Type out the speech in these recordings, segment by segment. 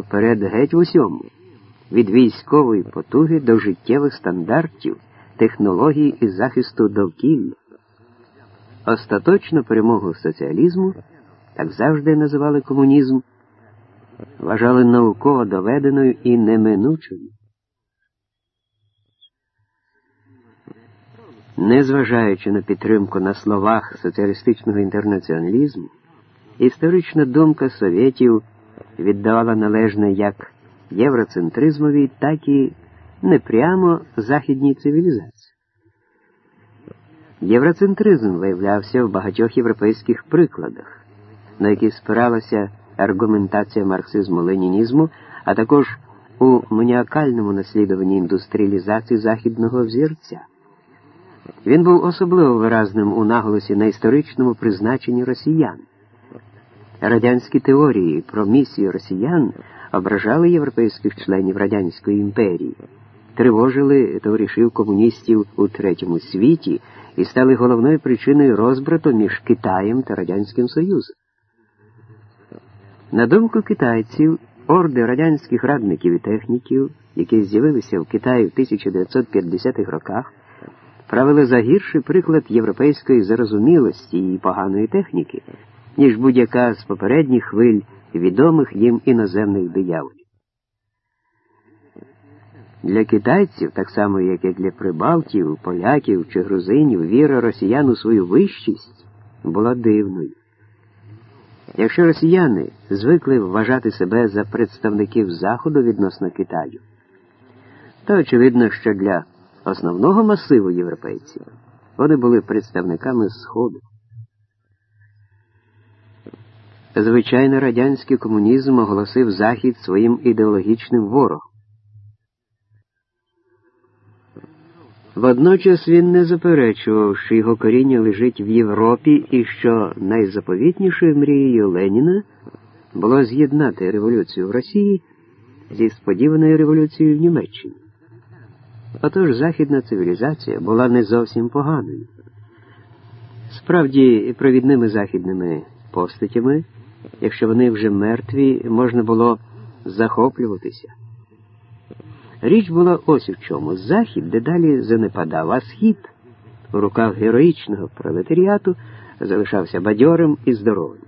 вперед геть в усьому, від військової потуги до життєвих стандартів, технологій і захисту довкілля. Остаточну перемогу соціалізму, так завжди називали комунізм, вважали науково доведеною і неминучою. Незважаючи на підтримку на словах соціалістичного інтернаціоналізму, історична думка совєтів віддавала належне як євроцентризмові, так і непрямо західній цивілізації. Євроцентризм виявлявся в багатьох європейських прикладах, на які спиралася аргументація марксизму-ленінізму, а також у маніакальному наслідуванні індустріалізації західного взірця. Він був особливо виразним у наголосі на історичному призначенні росіян. Радянські теорії про місію росіян ображали європейських членів Радянської імперії, тривожили товаришів комуністів у третьому світі і стали головною причиною розбрату між Китаєм та Радянським Союзом. На думку китайців, орди радянських радників і техніків, які з'явилися в Китаї в 1950-х роках, правили за гірший приклад європейської зарозумілості і поганої техніки, ніж будь-яка з попередніх хвиль відомих їм іноземних дияволів. Для китайців, так само як і для прибалтів, поляків чи грузинів, віра росіян у свою вищість була дивною. Якщо росіяни звикли вважати себе за представників Заходу відносно Китаю, то очевидно, що для основного масиву європейців вони були представниками Сходу. Звичайно, радянський комунізм оголосив Захід своїм ідеологічним ворогом. Водночас він не заперечував, що його коріння лежить в Європі і що найзаповітнішою мрією Леніна було з'єднати революцію в Росії зі сподіваною революцією в Німеччині. Отож західна цивілізація була не зовсім поганою. Справді, провідними західними постатями, якщо вони вже мертві, можна було захоплюватися. Річ була ось у чому. Захід дедалі занепадав, а схід у руках героїчного пролетаріату залишався бадьорим і здоровим.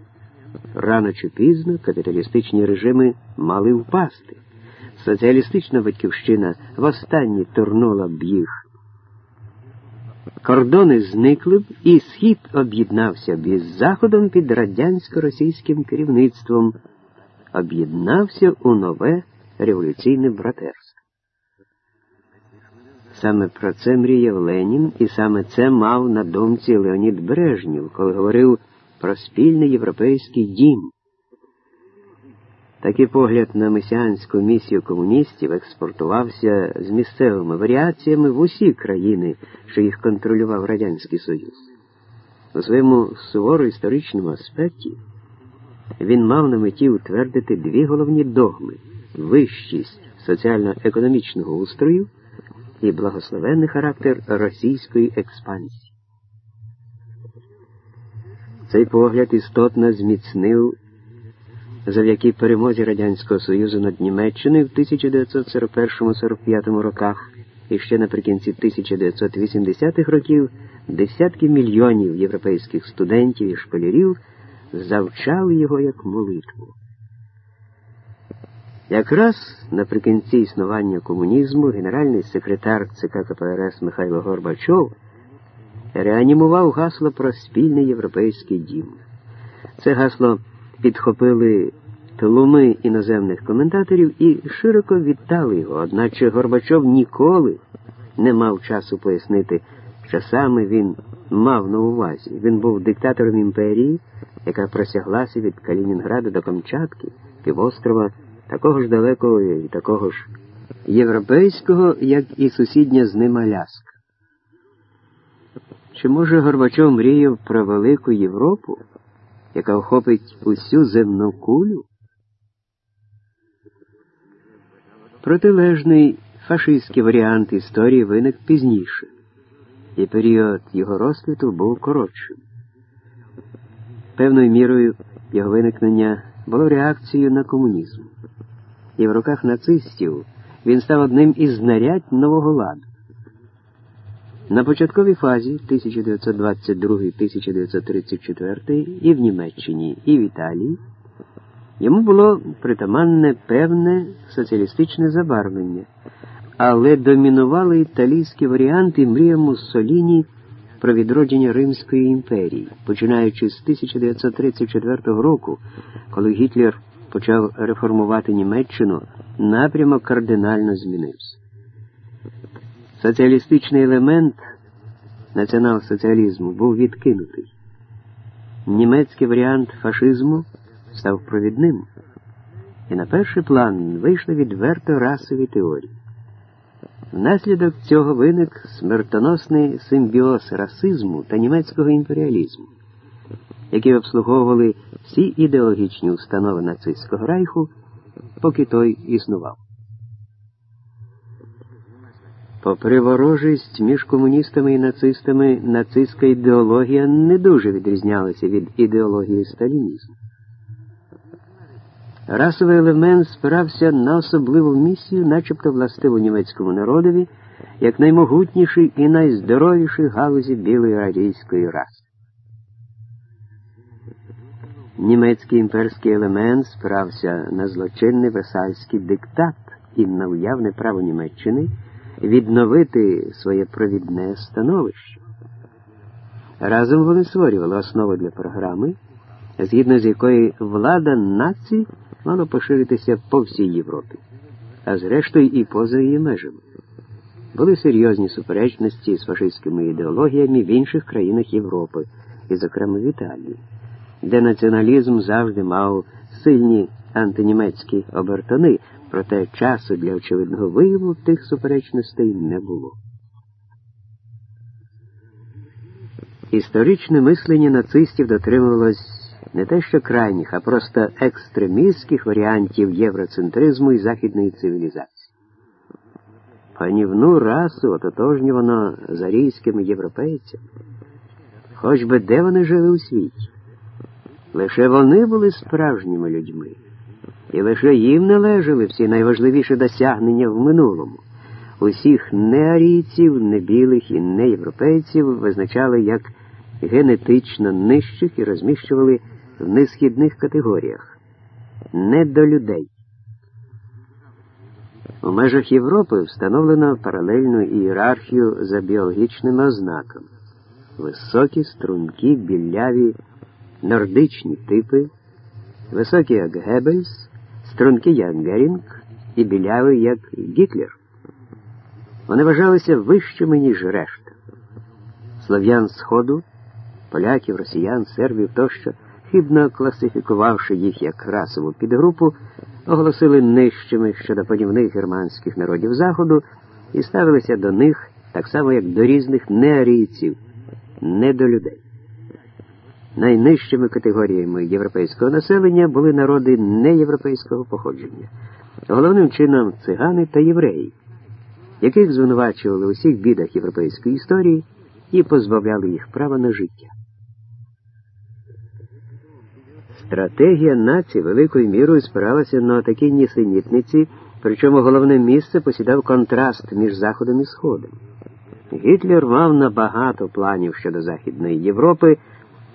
Рано чи пізно капіталістичні режими мали впасти. Соціалістична батьківщина востаннє турнула б їх. Кордони зникли б, і схід об'єднався б із Заходом під радянсько-російським керівництвом, об'єднався у нове революційне братерство. Саме про це мріяв Ленін, і саме це мав на думці Леонід Брежнєв, коли говорив про спільний європейський дім. Такий погляд на месіанську місію комуністів експортувався з місцевими варіаціями в усі країни, що їх контролював Радянський Союз. У своєму суворо історичному аспекті він мав на меті утвердити дві головні догми вищість соціально-економічного устрою і благословенний характер російської експансії. Цей погляд істотно зміцнив завдяки перемозі Радянського Союзу над Німеччиною в 1941-45 роках і ще наприкінці 1980-х років десятки мільйонів європейських студентів і школярів завчали його як молитву. Якраз наприкінці існування комунізму генеральний секретар ЦК КПРС Михайло Горбачов реанімував гасло про спільний європейський дім. Це гасло підхопили тлуми іноземних коментаторів і широко вітали його, одначе Горбачов ніколи не мав часу пояснити, що саме він мав на увазі. Він був диктатором імперії, яка просяглася від Калінінграда до Камчатки, півострова, такого ж далекого і такого ж європейського, як і сусідня з ним Аляска. Чи може Горбачов мріяв про велику Європу? Яка охопить усю земну кулю? Протилежний фашистський варіант історії виник пізніше, і період його розквіту був коротшим. Певною мірою його виникнення було реакцією на комунізм. і в руках нацистів він став одним із знарядь нового ладу. На початковій фазі 1922-1934 і в Німеччині, і в Італії йому було притаманне певне соціалістичне забарвлення, але домінували італійські варіанти мрія Муссоліні про відродження Римської імперії, починаючи з 1934 року, коли Гітлер почав реформувати Німеччину, напрямок кардинально змінився. Соціалістичний елемент націонал-соціалізму був відкинутий. Німецький варіант фашизму став провідним, і на перший план вийшли відверто расові теорії. Внаслідок цього виник смертоносний симбіоз расизму та німецького імперіалізму, які обслуговували всі ідеологічні установи нацистського райху, поки той існував. Попри ворожість між комуністами і нацистами, нацистська ідеологія не дуже відрізнялася від ідеології сталінізму. Расовий елемент спирався на особливу місію, начебто властиву німецькому народові, як наймогутніший і найздоровіший галузі білої радійської раси. Німецький імперський елемент спирався на злочинний версальський диктат і на уявне право Німеччини відновити своє провідне становище. Разом вони створювали основу для програми, згідно з якої влада нації мало поширитися по всій Європі, а зрештою і поза її межами. Були серйозні суперечності з фашистськими ідеологіями в інших країнах Європи, і, зокрема, в Італії, де націоналізм завжди мав сильні антинімецькі обертони, проте часу для очевидного вияву тих суперечностей не було. Історичне мислення нацистів дотримувалось не те що крайніх, а просто екстремістських варіантів євроцентризму і західної цивілізації. Панівну расу ототожнювано з арійськими європейцями, хоч би де вони жили у світі. Лише вони були справжніми людьми, і лише їм належали всі найважливіші досягнення в минулому. Усіх неарійців, не білих і не європейців визначали як генетично нижчих і розміщували в несхідних категоріях, не до людей. У межах Європи встановлено паралельну ієрархію за біологічними ознаками, високі, стрункі, біляві, нордичні типи, високі як Геббельс, стрункі як Герінг і біляві як Гітлер. Вони вважалися вищими, ніж решта. Слов'ян Сходу, поляків, росіян, сербів тощо хибно класифікувавши їх як расову підгрупу, оголосили нижчими щодо панівних германських народів Заходу і ставилися до них так само, як до різних неарійців, не до людей. Найнижчими категоріями європейського населення були народи неєвропейського походження, головним чином цигани та євреї, яких звинувачували у всіх бідах європейської історії і позбавляли їх права на життя. Стратегія нації великою мірою спиралася на такі нісенітниці, причому головне місце посідав контраст між Заходом і Сходом. Гітлер мав набагато планів щодо Західної Європи,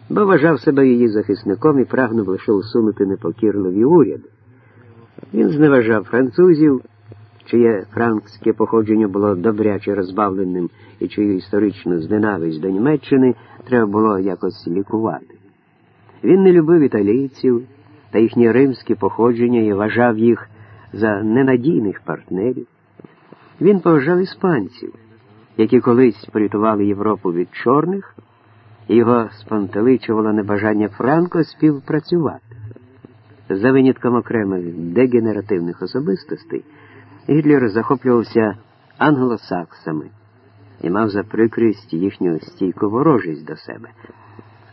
бо вважав себе її захисником і прагнув лише усунути непокірливі уряди. Він зневажав французів, чиє франкське походження було добряче розбавленим і чию історичну зненависть до Німеччини треба було якось лікувати. Він не любив італійців та їхнє римське походження і вважав їх за ненадійних партнерів. Він поважав іспанців, які колись порятували Європу від чорних, його спонтеличувало небажання Франко співпрацювати. За винятком окремих дегенеративних особистостей, Гітлер захоплювався англосаксами і мав за прикрість їхню стійку ворожість до себе.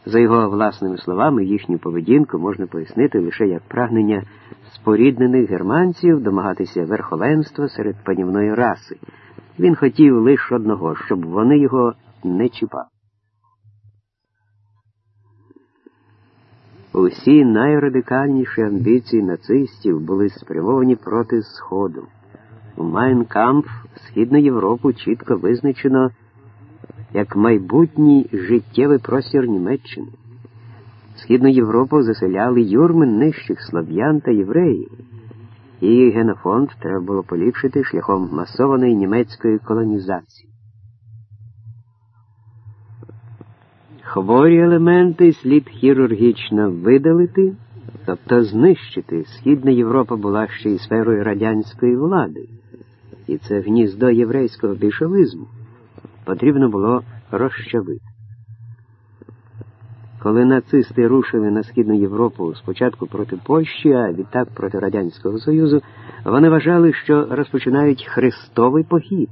За його власними словами, їхню поведінку можна пояснити лише як прагнення споріднених германців домагатися верховенства серед панівної раси. Він хотів лише одного, щоб вони його не чіпали. Усі найрадикальніші амбіції нацистів були спрямовані проти Сходу. У Майнкамп Східну Європу чітко визначено як майбутній життєвий простір Німеччини. Східну Європу заселяли юрми нижчих слав'ян та євреїв. Її генофонд треба було поліпшити шляхом масованої німецької колонізації. Хворі елементи слід хірургічно видалити, тобто знищити. Східна Європа була ще й сферою радянської влади, і це гніздо єврейського більшовизму потрібно було розчавити. Коли нацисти рушили на Східну Європу спочатку проти Польщі, а відтак проти Радянського Союзу, вони вважали, що розпочинають хрестовий похід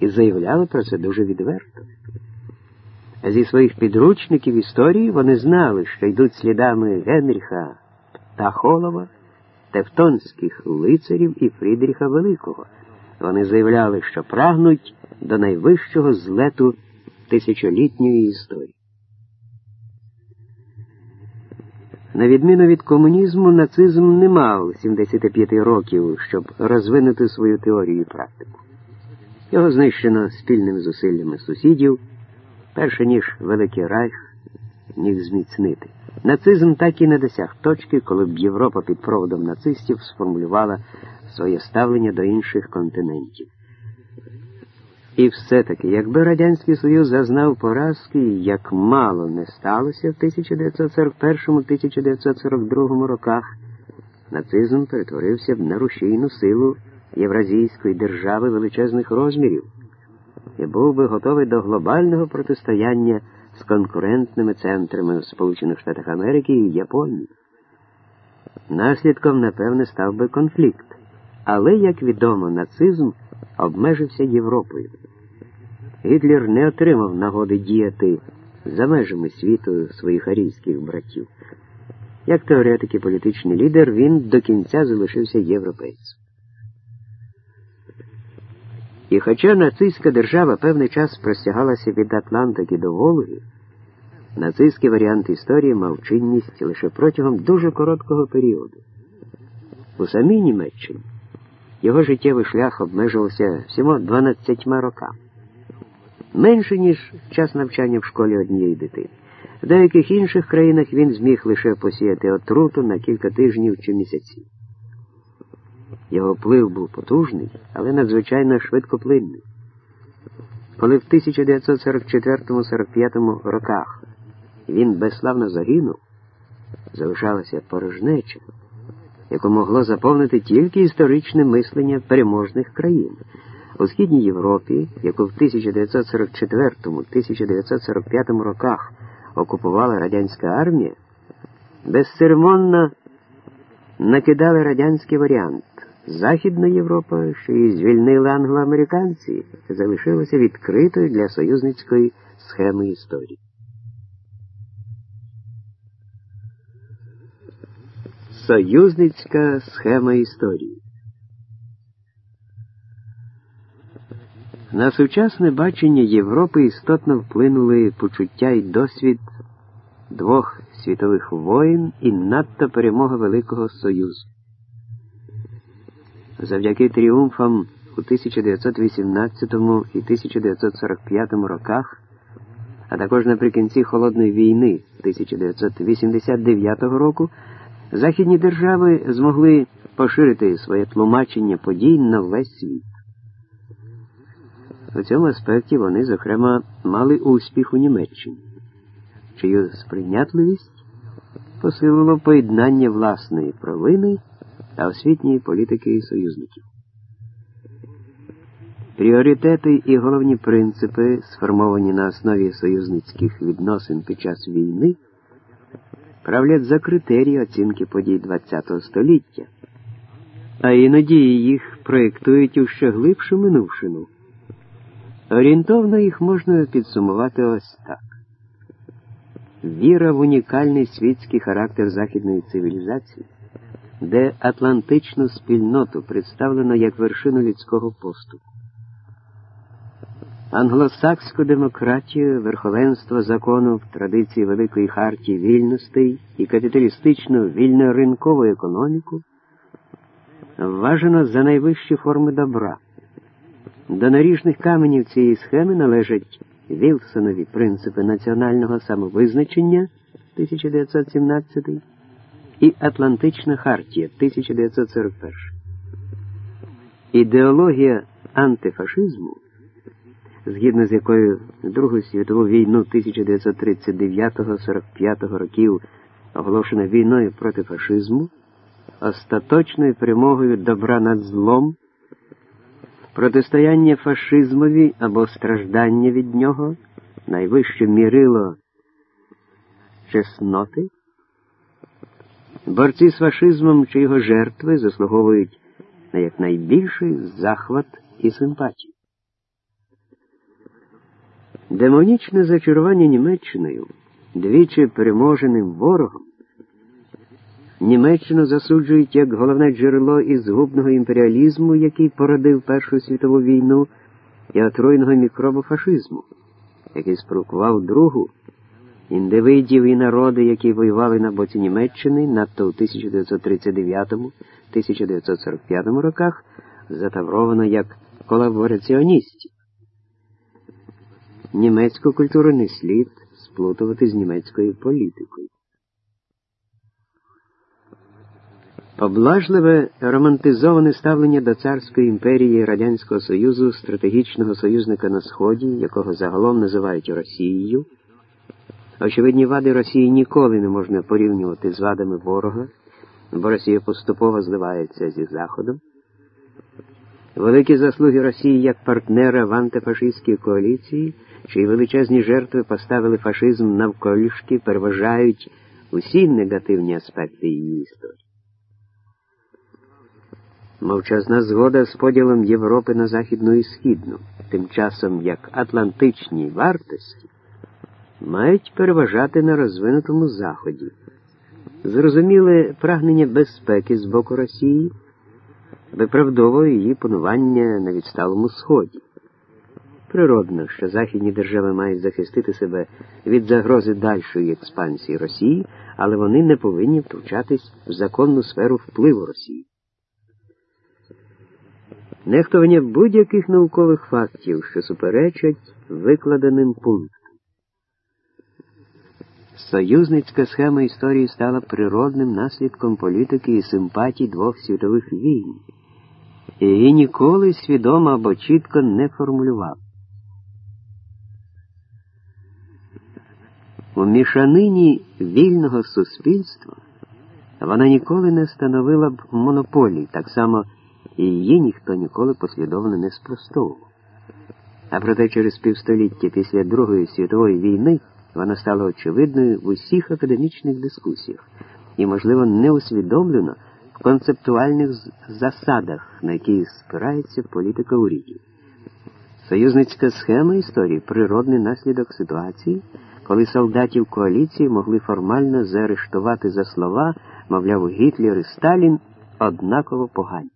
і заявляли про це дуже відверто. Зі своїх підручників історії вони знали, що йдуть слідами Генріха Тахолова, Тевтонських лицарів і Фрідріха Великого. Вони заявляли, що прагнуть до найвищого злету тисячолітньої історії. На відміну від комунізму, нацизм не мав 75 років, щоб розвинути свою теорію і практику. Його знищено спільними зусиллями сусідів, перше ніж Великий Райх міг зміцнити. Нацизм так і не досяг точки, коли б Європа під проводом нацистів сформулювала своє ставлення до інших континентів. І все-таки, якби Радянський Союз зазнав поразки, як мало не сталося в 1941-1942 роках, нацизм перетворився б на рушійну силу Євразійської держави величезних розмірів і був би готовий до глобального протистояння з конкурентними центрами в Сполучених Штатах Америки і Японії. Наслідком, напевне, став би конфлікт. Але, як відомо, нацизм обмежився Європою. Гітлер не отримав нагоди діяти за межами світу своїх арійських братів. Як теоретик і політичний лідер, він до кінця залишився європейцем. І хоча нацистська держава певний час простягалася від Атлантики до Волги, нацистський варіант історії мав чинність лише протягом дуже короткого періоду. У самій Німеччині його життєвий шлях обмежувався всімо 12 роками менше, ніж час навчання в школі однієї дитини. В деяких інших країнах він зміг лише посіяти отруту на кілька тижнів чи місяців. Його вплив був потужний, але надзвичайно швидкоплинний. Коли в 1944-45 роках він безславно загинув, залишалася порожнеча, яку могло заповнити тільки історичне мислення переможних країн. У Східній Європі, яку в 1944-1945 роках окупувала радянська армія, безцеремонно накидали радянський варіант. Західна Європа, що її звільнили англоамериканці, залишилася відкритою для союзницької схеми історії. Союзницька схема історії На сучасне бачення Європи істотно вплинули почуття і досвід двох світових воїн і надто перемога Великого Союзу. Завдяки тріумфам у 1918 і 1945 роках, а також наприкінці Холодної війни 1989 року, західні держави змогли поширити своє тлумачення подій на весь світ. У цьому аспекті вони, зокрема, мали успіх у Німеччині, чию сприйнятливість посилило поєднання власної провини та освітньої політики союзників. Пріоритети і головні принципи, сформовані на основі союзницьких відносин під час війни, правлять за критерії оцінки подій ХХ століття, а іноді їх проєктують у ще глибшу минувшину. Орієнтовно їх можна підсумувати ось так. Віра в унікальний світський характер західної цивілізації, де атлантичну спільноту представлено як вершину людського поступу. англосакську демократію, верховенство закону в традиції Великої хартії вільностей і капіталістичну вільно-ринкову економіку вважано за найвищі форми добра. До наріжних каменів цієї схеми належать Вілсонові принципи національного самовизначення 1917 і Атлантична Хартія 1941. Ідеологія антифашизму, згідно з якою Другу світову війну 1939-45 років оголошена війною проти фашизму, остаточною перемогою добра над злом, протистояння фашизмові або страждання від нього, найвище мірило чесноти, борці з фашизмом чи його жертви заслуговують на якнайбільший захват і симпатію. Демонічне зачарування Німеччиною, двічі переможеним ворогом, Німеччину засуджують як головне джерело із згубного імперіалізму, який породив Першу світову війну, і отруйного мікробу фашизму, який спровокував другу індивидів і народи, які воювали на боці Німеччини, надто у 1939-1945 роках, затавровано як колабораціоністів. Німецьку культуру не слід сплутувати з німецькою політикою. Поблажливе романтизоване ставлення до царської імперії Радянського Союзу, стратегічного союзника на Сході, якого загалом називають Росією, очевидні вади Росії ніколи не можна порівнювати з вадами ворога, бо Росія поступово зливається зі Заходом. Великі заслуги Росії як партнера в антифашистській коаліції, чиї величезні жертви поставили фашизм навколішки, переважають усі негативні аспекти її історії. Мовчазна згода з поділом Європи на Західну і Східну, тим часом як атлантичні вартості мають переважати на розвинутому Заході. Зрозуміле прагнення безпеки з боку Росії виправдовує її панування на відсталому Сході. Природно, що західні держави мають захистити себе від загрози дальшої експансії Росії, але вони не повинні втручатись в законну сферу впливу Росії. Нехтування будь-яких наукових фактів, що суперечать викладеним пунктам. Союзницька схема історії стала природним наслідком політики і симпатій двох світових війн, її ніколи свідомо або чітко не формулював. У мішанині вільного суспільства вона ніколи не становила б монополій, так само і її ніхто ніколи послідовно не спростовував. А проте через півстоліття після Другої світової війни вона стала очевидною в усіх академічних дискусіях і, можливо, не усвідомлено в концептуальних засадах, на які спирається політика урядів. Союзницька схема історії природний наслідок ситуації, коли солдатів коаліції могли формально заарештувати за слова, мовляв, Гітлер і Сталін однаково погані.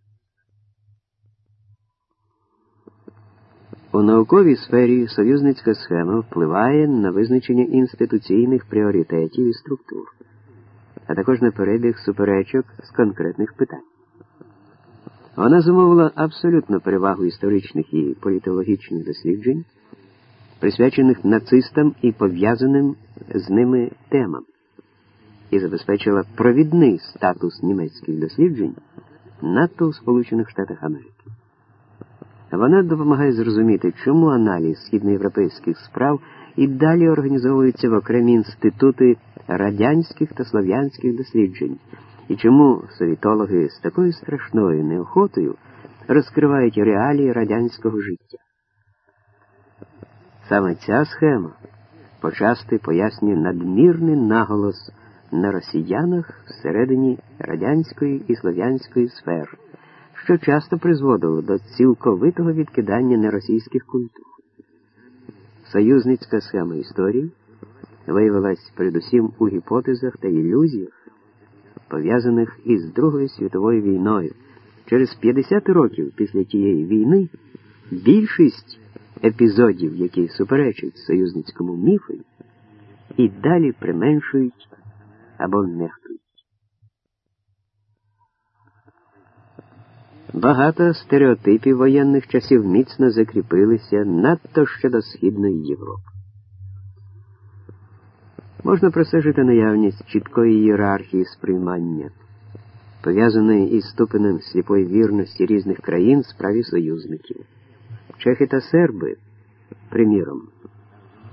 У науковій сфері союзницька схема впливає на визначення інституційних пріоритетів і структур, а також на перебіг суперечок з конкретних питань. Вона замовила абсолютну перевагу історичних і політологічних досліджень, присвячених нацистам і пов'язаним з ними темам, і забезпечила провідний статус німецьких досліджень надто у Сполучених Штатах Америки. Вона допомагає зрозуміти, чому аналіз східноєвропейських справ і далі організовується в окремі інститути радянських та слов'янських досліджень, і чому совітологи з такою страшною неохотою розкривають реалії радянського життя. Саме ця схема почасти пояснює надмірний наголос на росіянах всередині радянської і слов'янської сфер що часто призводило до цілковитого відкидання неросійських культур. Союзницька схема історії виявилась передусім у гіпотезах та ілюзіях, пов'язаних із Другою світовою війною. Через 50 років після тієї війни більшість епізодів, які суперечать союзницькому міфу, і далі применшують або нехтують. Багато стереотипів воєнних часів міцно закріпилися надто щодо Східної Європи. Можна просежити наявність чіткої ієрархії сприймання, пов'язаної із ступенем сліпої вірності різних країн справі союзників. Чехи та серби, приміром,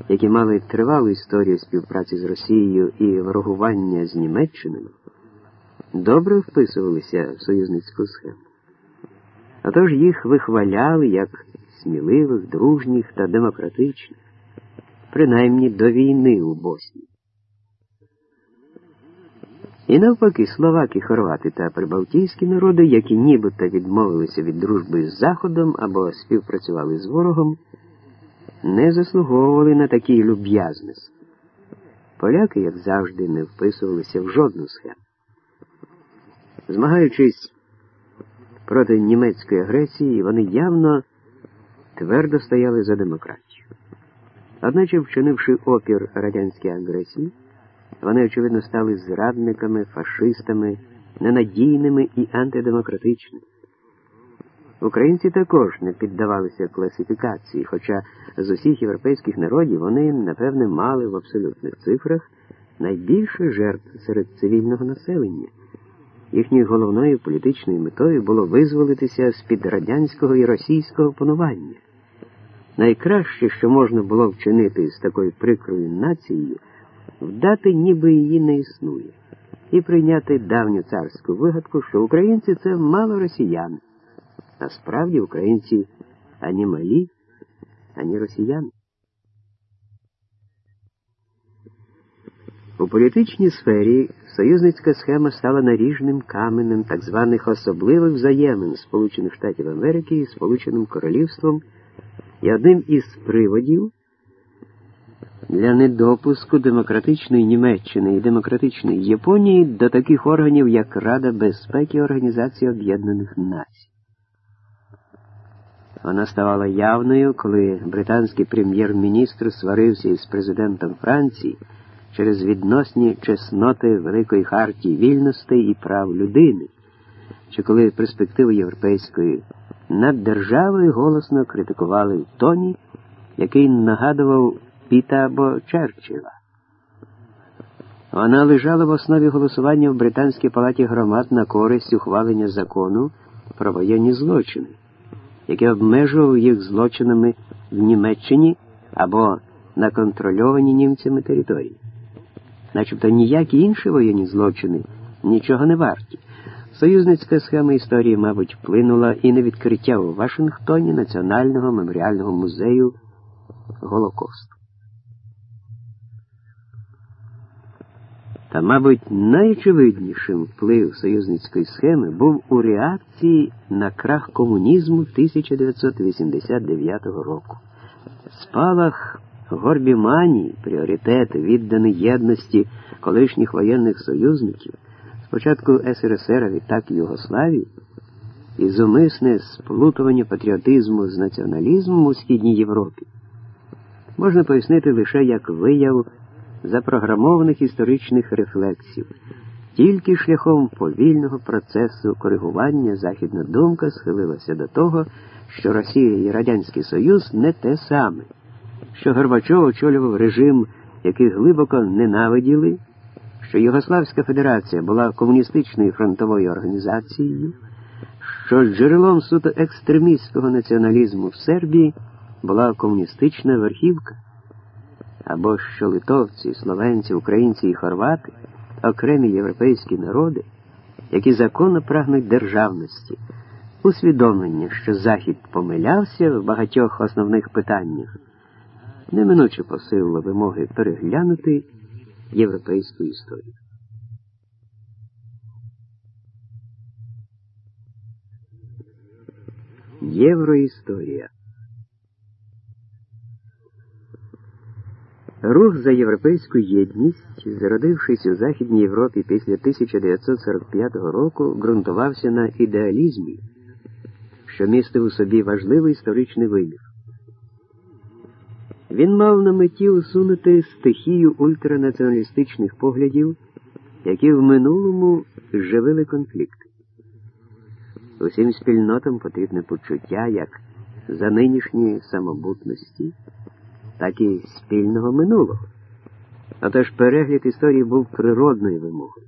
які мали тривалу історію співпраці з Росією і ворогування з Німеччиною, добре вписувалися в союзницьку схему. Отож їх вихваляли як сміливих, дружніх та демократичних, принаймні до війни у Боснії. І навпаки, словаки, хорвати та прибалтійські народи, які нібито відмовилися від дружби з Заходом або співпрацювали з ворогом, не заслуговували на такій люб'язності. Поляки, як завжди, не вписувалися в жодну схему. Змагаючись проти німецької агресії, вони явно твердо стояли за демократію. Одначе, вчинивши опір радянській агресії, вони, очевидно, стали зрадниками, фашистами, ненадійними і антидемократичними. Українці також не піддавалися класифікації, хоча з усіх європейських народів вони, напевне, мали в абсолютних цифрах найбільше жертв серед цивільного населення. Їхньою головною політичною метою було визволитися з-під радянського і російського панування. Найкраще, що можна було вчинити з такою прикрою нацією, вдати, ніби її не існує, і прийняти давню царську вигадку, що українці це мало росіяни. Насправді українці ані малі, ані росіяни. У політичній сфері союзницька схема стала наріжним каменем так званих особливих взаємин Сполучених Штатів Америки і Сполученим Королівством і одним із приводів для недопуску демократичної Німеччини і демократичної Японії до таких органів, як Рада безпеки Організації Об'єднаних Націй. Вона ставала явною, коли британський прем'єр-міністр сварився із президентом Франції через відносні чесноти Великої хартії вільностей і прав людини, чи коли перспективи європейської над державою голосно критикували тоні, який нагадував Піта або Черчилла. Вона лежала в основі голосування в Британській палаті громад на користь ухвалення закону про воєнні злочини, який обмежував їх злочинами в Німеччині або на контрольовані німцями території. Начебто ніякі інші воєнні злочини нічого не варті. Союзницька схема історії, мабуть, вплинула і на відкриття у Вашингтоні Національного меморіального музею Голокосту. Та, мабуть, найочевиднішим вплив союзницької схеми був у реакції на крах комунізму 1989 року. Спалах горбіманії, пріоритет відданий єдності колишніх воєнних союзників, спочатку СРСР, а відтак Югославії, і зумисне сплутування патріотизму з націоналізмом у Східній Європі, можна пояснити лише як вияв запрограмованих історичних рефлексів. Тільки шляхом повільного процесу коригування західна думка схилилася до того, що Росія і Радянський Союз не те саме, що Горбачов очолював режим, який глибоко ненавиділи, що Югославська Федерація була комуністичною фронтовою організацією, що джерелом суто екстремістського націоналізму в Сербії була комуністична верхівка або що литовці, словенці, українці і хорвати, окремі європейські народи, які законно прагнуть державності, усвідомлення, що Захід помилявся в багатьох основних питаннях, неминуче посилило вимоги переглянути європейську історію. Євроісторія Рух за європейську єдність, зародившись у Західній Європі після 1945 року, ґрунтувався на ідеалізмі, що містив у собі важливий історичний вимір. Він мав на меті усунути стихію ультранаціоналістичних поглядів, які в минулому живили конфлікти. Усім спільнотам потрібне почуття як за нинішньої самобутності, так і спільного минулого. Отож перегляд історії був природною вимогою.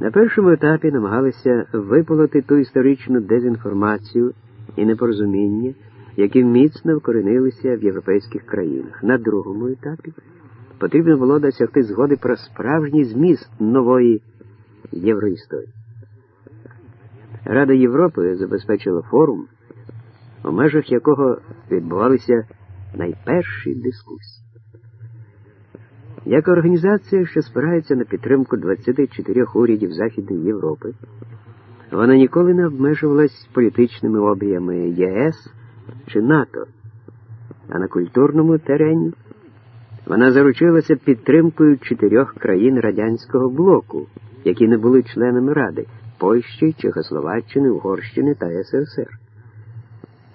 На першому етапі намагалися виполоти ту історичну дезінформацію і непорозуміння, які міцно вкоренилися в європейських країнах. На другому етапі потрібно було досягти згоди про справжній зміст нової євроісторії. Рада Європи забезпечила форум, у межах якого відбувалися найперші дискусії. Як організація, що спирається на підтримку 24 урядів Західної Європи, вона ніколи не обмежувалась політичними обіями ЄС чи НАТО, а на культурному терені вона заручилася підтримкою чотирьох країн радянського блоку, які не були членами Ради Польщі, Чехословаччини, Угорщини та СРСР.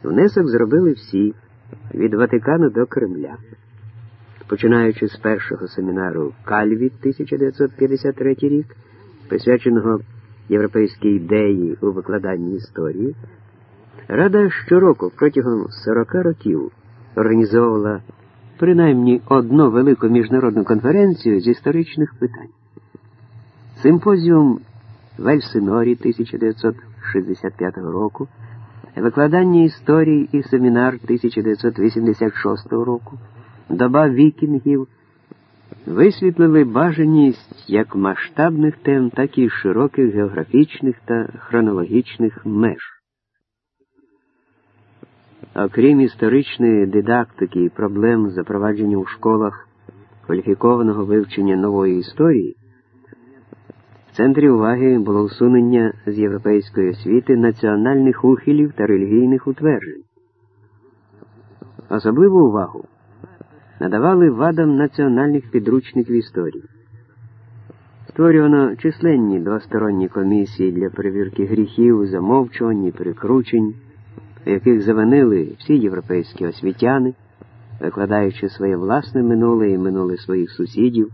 Внесок зробили всі від Ватикану до Кремля. Починаючи з першого семінару Кальві 1953 рік, присвяченого європейській ідеї у викладанні історії, Рада щороку протягом 40 років організовувала принаймні одну велику міжнародну конференцію з історичних питань. Симпозіум в Ельсинорі 1965 року, викладання історії і семінар 1986 року, доба вікінгів висвітлили бажаність як масштабних тем, так і широких географічних та хронологічних меж. Окрім історичної дидактики і проблем запровадження у школах кваліфікованого вивчення нової історії, в центрі уваги було усунення з європейської освіти національних ухилів та релігійних утверджень. Особливу увагу надавали вадам національних підручників історії. Створювано численні двосторонні комісії для перевірки гріхів, замовчувань і прикручень в яких завинили всі європейські освітяни, викладаючи своє власне минуле і минуле своїх сусідів.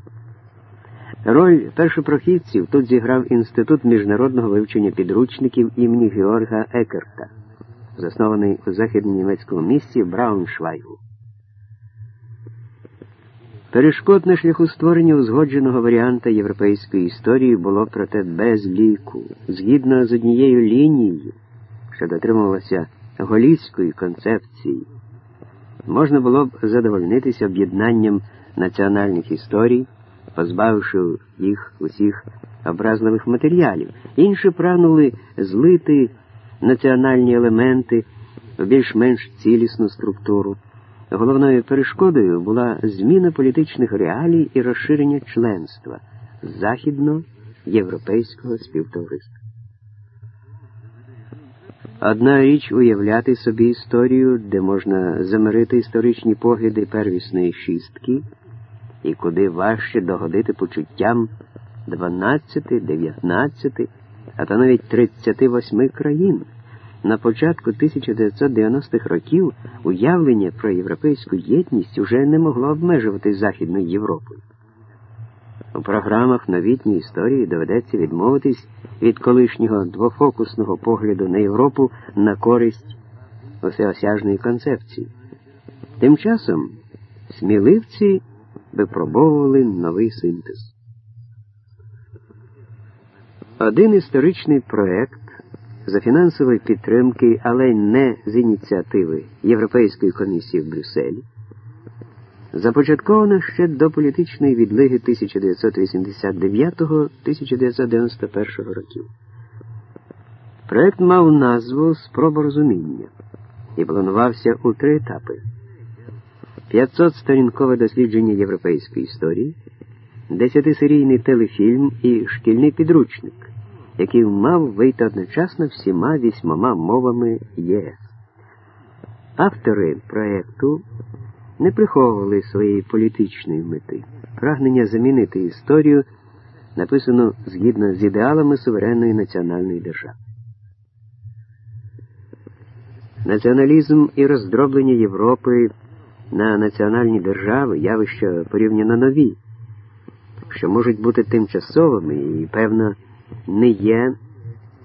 Роль першопрохідців тут зіграв Інститут міжнародного вивчення підручників імені Георга Екерта, заснований у західнонімецькому місті Брауншвайгу. Перешкод на шляху створення узгодженого варіанта європейської історії було проте без ліку, згідно з однією лінією, що дотримувалася голівської концепції, можна було б задовольнитися об'єднанням національних історій, позбавивши їх усіх образливих матеріалів. Інші прагнули злити національні елементи в більш-менш цілісну структуру. Головною перешкодою була зміна політичних реалій і розширення членства західно-європейського співтовариства. Одна річ уявляти собі історію, де можна замирити історичні погляди первісної шістки, і куди важче догодити почуттям 12, 19, а то навіть 38 країн. На початку 1990-х років уявлення про європейську єдність уже не могло обмежувати Західною Європою. У програмах новітньої історії доведеться відмовитись від колишнього двофокусного погляду на Європу на користь усеосяжної концепції. Тим часом сміливці випробовували новий синтез. Один історичний проект за фінансової підтримки, але не з ініціативи Європейської комісії в Брюсселі започаткована ще до політичної відлиги 1989-1991 років. Проект мав назву Спроба розуміння і планувався у три етапи: 500 сторінкове дослідження європейської історії, 10-серійний телефільм і шкільний підручник, який мав вийти одночасно всіма вісьмома мовами ЄС. Автори проекту не приховували своєї політичної мети, прагнення замінити історію, написану згідно з ідеалами суверенної національної держави. Націоналізм і роздроблення Європи на національні держави явища порівняно нові, що можуть бути тимчасовими і, певно, не є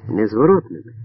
незворотними.